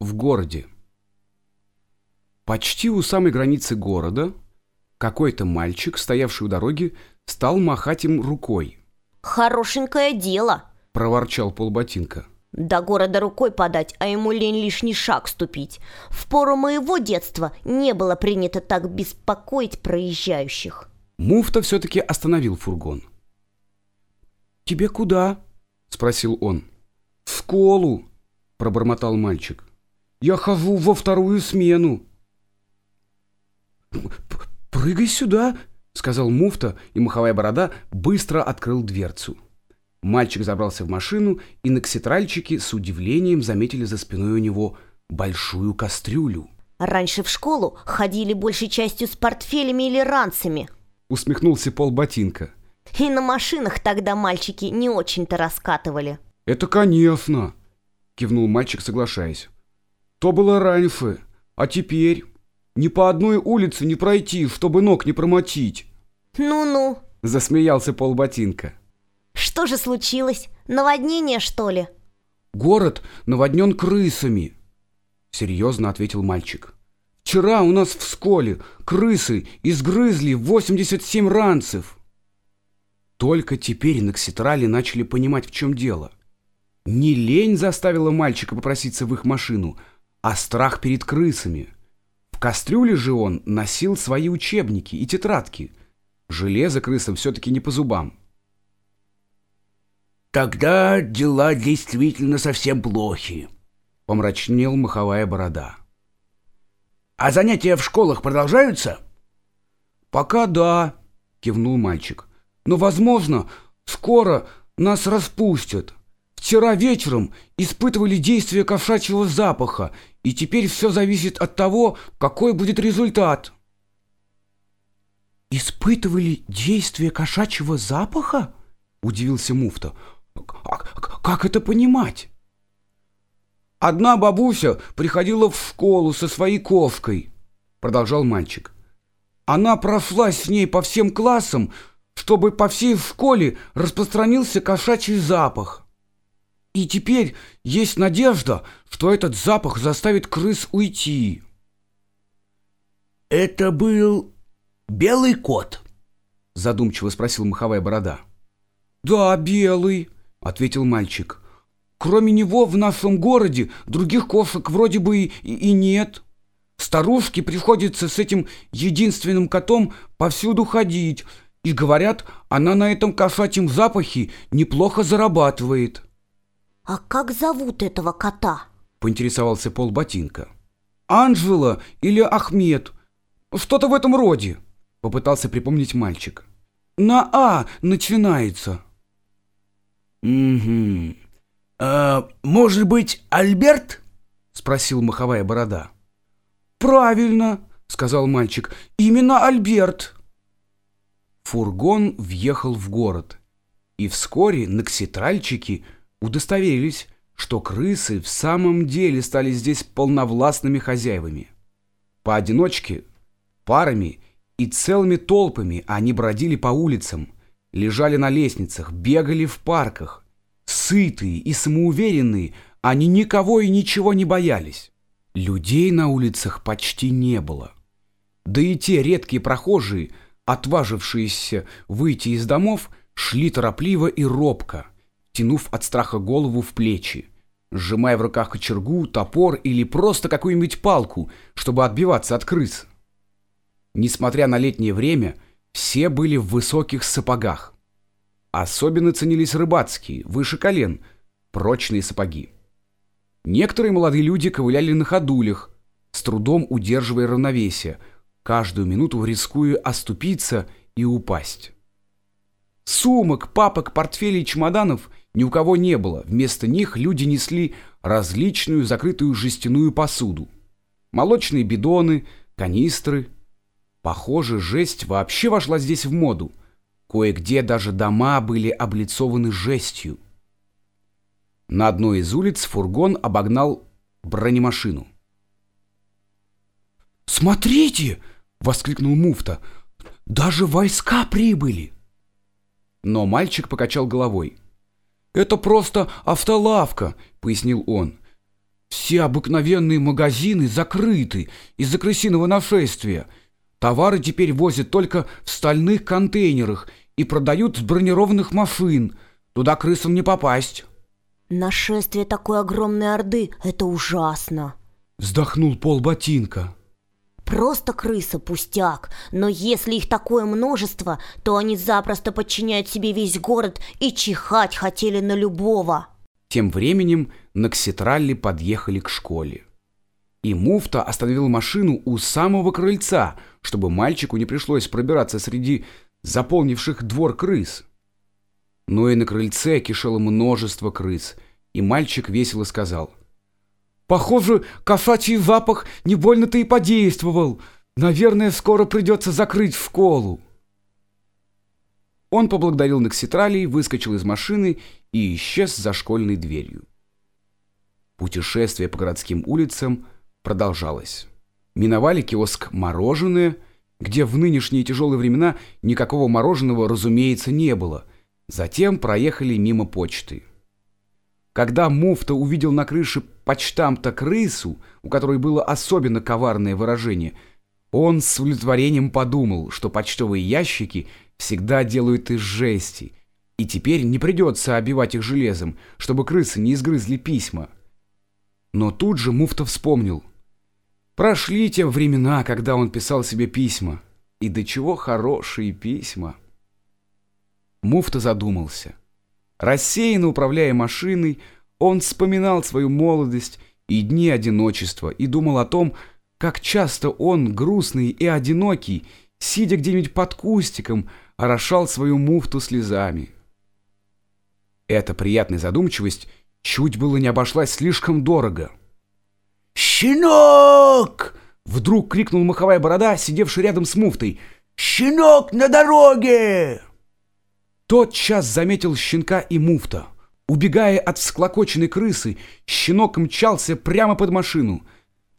в городе. Почти у самой границы города какой-то мальчик, стоявший у дороги, стал махать им рукой. Хорошенькое дело. Проворчал полботинка. До города рукой подать, а ему лень лишний шаг ступить. В пору моего детства не было принято так беспокоить проезжающих. Муфта все-таки остановил фургон. «Тебе куда?» — спросил он. «В школу», — пробормотал мальчик. «Я хожу во вторую смену». «Прыгай сюда», — сказал муфта, и маховая борода быстро открыл дверцу. Мальчик забрался в машину, и накситральчики с удивлением заметили за спиной у него большую кастрюлю. Раньше в школу ходили большей частью с портфелями или ранцами. Усмехнулся Пол Ботинка. И на машинах тогда мальчики не очень-то раскатывали. «Это конечно!» — кивнул мальчик, соглашаясь. «То было раньше, а теперь ни по одной улице не пройти, чтобы ног не промотить». «Ну-ну», — засмеялся Пол Ботинка. «Что же случилось? Наводнение, что ли?» «Город наводнен крысами», — серьезно ответил мальчик. «Вчера у нас в школе крысы изгрызли 87 ранцев». Только теперь на Кситрале начали понимать, в чем дело. Не лень заставила мальчика попроситься в их машину, а страх перед крысами. В кастрюле же он носил свои учебники и тетрадки. Железо крысам все-таки не по зубам. «Тогда дела действительно совсем плохи», — помрачнел маховая борода. «А занятия в школах продолжаются?» «Пока да», — кивнул мальчик. «Но, возможно, скоро нас распустят. Вчера вечером испытывали действие кошачьего запаха, и теперь все зависит от того, какой будет результат». «Испытывали действие кошачьего запаха?» — удивился муфта. Как это понимать? Одна бабуся приходила в школу со своей ковкой, продолжал мальчик. Она прошлась с ней по всем классам, чтобы по всей школе распространился кошачий запах. И теперь есть надежда, что этот запах заставит крыс уйти. «Это был белый кот?» Задумчиво спросил маховая борода. «Да, белый», — ответил мальчик. «Кроме него в нашем городе других кошек вроде бы и, и нет. Старушке приходится с этим единственным котом повсюду ходить, и, говорят, она на этом кошачьем запахе неплохо зарабатывает». «А как зовут этого кота?» — поинтересовался Пол Ботинка. «Анжела или Ахмед. Что-то в этом роде», — попытался припомнить мальчик. «На «А» начинается». «Угу. А, может быть, Альберт?» — спросил маховая борода. «Правильно», — сказал мальчик. «Именно Альберт». Фургон въехал в город, и вскоре накситральчики удостоверились, что крысы в самом деле стали здесь полновластными хозяевами. Поодиночке, парами и целыми толпами они бродили по улицам — лежали на лестницах, бегали в парках. Сытые и самоуверенные, они никого и ничего не боялись. Людей на улицах почти не было. Да и те редкие прохожие, отважившиеся выйти из домов, шли торопливо и робко, тянув от страха голову в плечи, сжимая в руках кочергу, топор или просто какую-нибудь палку, чтобы отбиваться от крыс. Несмотря на летнее время, все были в высоких сапогах. Особенно ценились рыбацкие, выше колен, прочные сапоги. Некоторые молодые люди ковыляли на ходулях, с трудом удерживая равновесие, каждую минуту рискуя оступиться и упасть. Сумок, папок, портфелей, чемоданов ни у кого не было. Вместо них люди несли различную закрытую жестяную посуду. Молочные бидоны, канистры, Похоже, жесть вообще вошла здесь в моду. Кое-где даже дома были облицованы жестью. На одной из улиц фургон обогнал бронемашину. «Смотрите!» — воскликнул муфта. «Даже войска прибыли!» Но мальчик покачал головой. «Это просто автолавка», — пояснил он. Все обыкновенные магазины закрыты из-за крысиного нашествия. Товары теперь возят только в стальных контейнерах и продают с бронированных машин. Туда крысам не попасть. Нашествие такой огромной орды — это ужасно. Вздохнул пол ботинка. Просто крыса пустяк, но если их такое множество, то они запросто подчиняют себе весь город и чихать хотели на любого. Тем временем Накситралли подъехали к школе. И муфта остановил машину у самого крыльца, чтобы мальчику не пришлось пробираться среди заполнивших двор крыс. Но и на крыльце кишело множество крыс, и мальчик весело сказал. «Похоже, кошачий запах не больно-то и подействовал. Наверное, скоро придется закрыть школу». Он поблагодарил Накситралий, выскочил из машины и исчез за школьной дверью. Путешествие по городским улицам продолжалось. Миновали киоск «Мороженое», где в нынешние тяжелые времена никакого мороженого, разумеется, не было. Затем проехали мимо почты. Когда муфта увидел на крыше почтамта крысу, у которой было особенно коварное выражение, он с удовлетворением подумал, что почтовые ящики всегда делают из жести, и теперь не придется обивать их железом, чтобы крысы не изгрызли письма. Но тут же муфта вспомнил. Прошли те времена, когда он писал себе письма. И до чего хорошие письма. Муфта задумался. Рассеянно управляя машиной, он вспоминал свою молодость и дни одиночества и думал о том, как часто он, грустный и одинокий, сидя где-нибудь под кустиком, орошал свою муфту слезами. Эта приятная задумчивость чуть было не обошлась слишком дорого. «Щенок!» — вдруг крикнул маховая борода, сидевший рядом с муфтой. «Щенок на дороге!» Тот час заметил щенка и муфта. Убегая от всклокоченной крысы, щенок мчался прямо под машину.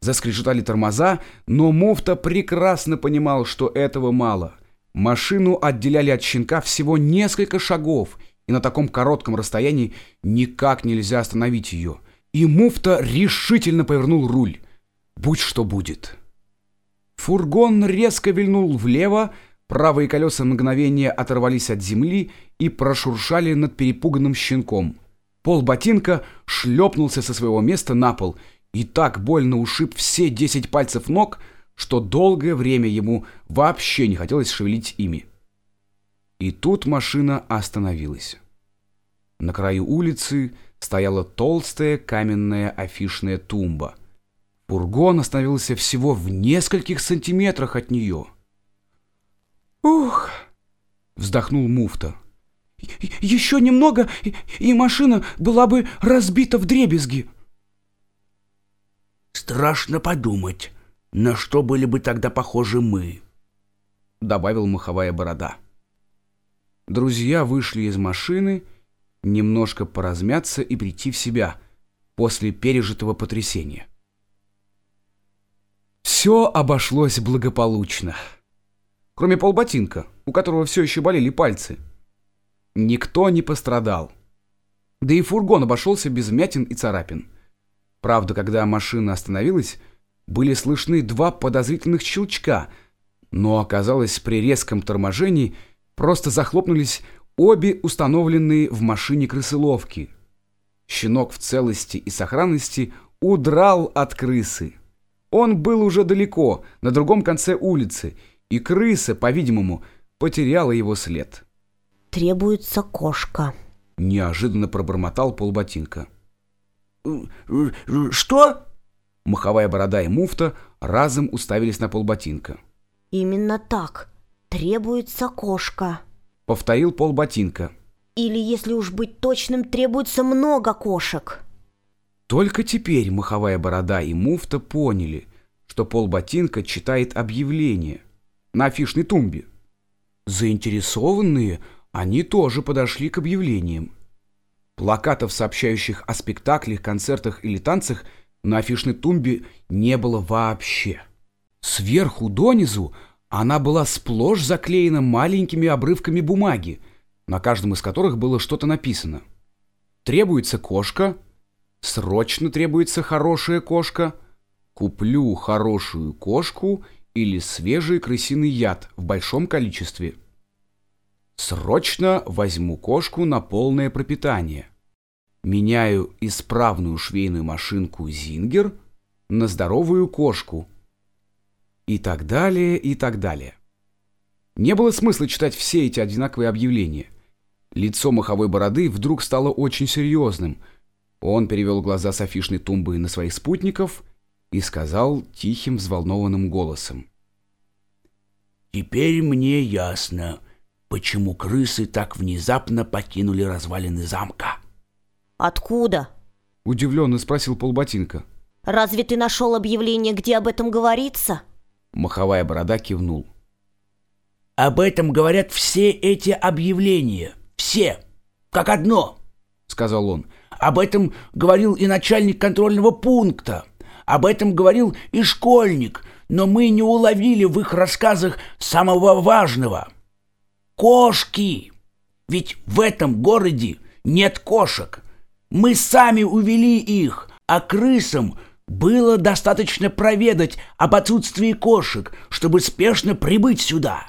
Заскрежетали тормоза, но муфта прекрасно понимал, что этого мало. Машину отделяли от щенка всего несколько шагов, и на таком коротком расстоянии никак нельзя остановить ее. И муфта решительно повернул руль. Будь что будет. Фургон резко вильнул влево, Правые колеса мгновения оторвались от земли и прошуршали над перепуганным щенком. Пол ботинка шлепнулся со своего места на пол и так больно ушиб все десять пальцев ног, что долгое время ему вообще не хотелось шевелить ими. И тут машина остановилась. На краю улицы стояла толстая каменная афишная тумба. Фургон остановился всего в нескольких сантиметрах от нее — «Ух!» — вздохнул муфта. «Еще немного, и машина была бы разбита в дребезги». «Страшно подумать, на что были бы тогда похожи мы», — добавил маховая борода. Друзья вышли из машины, немножко поразмяться и прийти в себя после пережитого потрясения. Все обошлось благополучно кроме полботинка, у которого все еще болели пальцы. Никто не пострадал. Да и фургон обошелся без мятин и царапин. Правда, когда машина остановилась, были слышны два подозрительных щелчка, но оказалось при резком торможении просто захлопнулись обе установленные в машине крысыловки. Щенок в целости и сохранности удрал от крысы. Он был уже далеко, на другом конце улицы, и крыса, по-видимому, потеряла его след. «Требуется кошка», — неожиданно пробормотал полботинка. «Что?» Маховая борода и муфта разом уставились на полботинка. «Именно так. Требуется кошка», — повторил полботинка. «Или, если уж быть точным, требуется много кошек». Только теперь маховая борода и муфта поняли, что полботинка читает объявление на афишной тумбе. Заинтересованные, они тоже подошли к объявлениям. Плакатов, сообщающих о спектаклях, концертах или танцах, на афишной тумбе не было вообще. Сверху донизу она была сплошь заклеена маленькими обрывками бумаги, на каждом из которых было что-то написано. Требуется кошка, Срочно требуется хорошая кошка. Куплю хорошую кошку или свежий крысиный яд в большом количестве. Срочно возьму кошку на полное пропитание. Меняю исправную швейную машинку «Зингер» на здоровую кошку. И так далее, и так далее. Не было смысла читать все эти одинаковые объявления. Лицо маховой бороды вдруг стало очень серьезным. Он перевел глаза с афишной тумбы на своих спутников и сказал тихим, взволнованным голосом. «Теперь мне ясно, почему крысы так внезапно покинули развалины замка». Откуда? Удивленно спросил полботинка. Разве ты нашел объявление, где об этом говорится? Маховая борода кивнул. Об этом говорят все эти объявления. Все. Как одно, сказал он. Об этом говорил и начальник контрольного пункта. Об этом говорил и школьник. Но мы не уловили в их рассказах самого важного. Кошки. Ведь в этом городе нет кошек. Мы сами увели их, а крысам было достаточно проведать об отсутствии кошек, чтобы спешно прибыть сюда.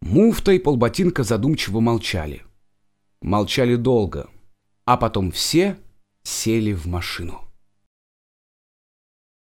Муфта и полботинка задумчиво молчали. Молчали долго, а потом все сели в машину.